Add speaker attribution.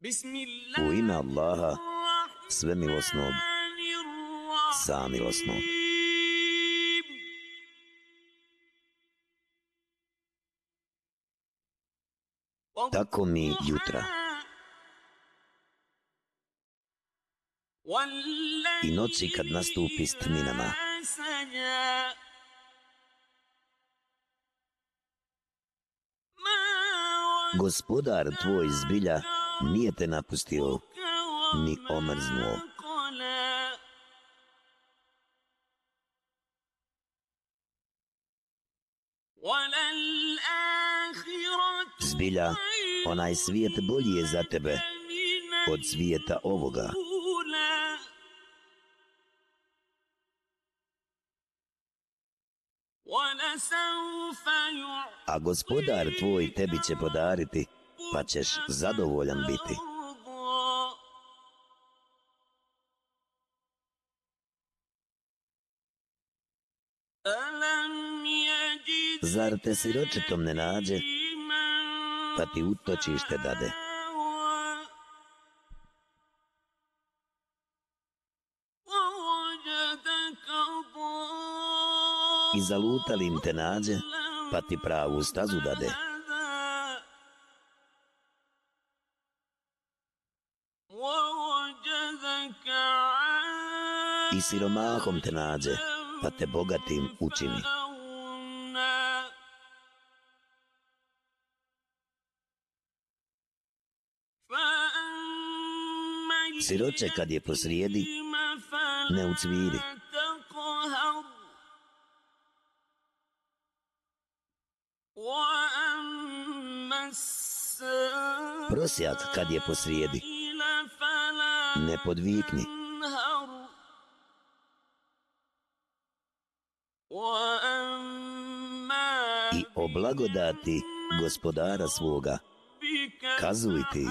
Speaker 1: U ime Allaha, sve milosnog, samilosnog. Tako mi jutra i noći kad nastupi s tminama. Gospodar tvoj zbilja nije te napustio ni omrznuo. Zbilja, onaj svijet bolji je za tebe od svijeta ovoga. A gospodar tvoj tebi će podariti, pa ćeš zadovoljan biti. Zar te siročetom ne nađe, pa ti utočište dade? I zalutalim te nađe, pa ti pravu stazu dade. I siromahom te nađe, pa te bogatim učini. Siroče kad je posrijedi, ne ucviri. Prosjak kad je posrijedi, ne podvikni. I o blagodati gospodara svoga kazuj ti.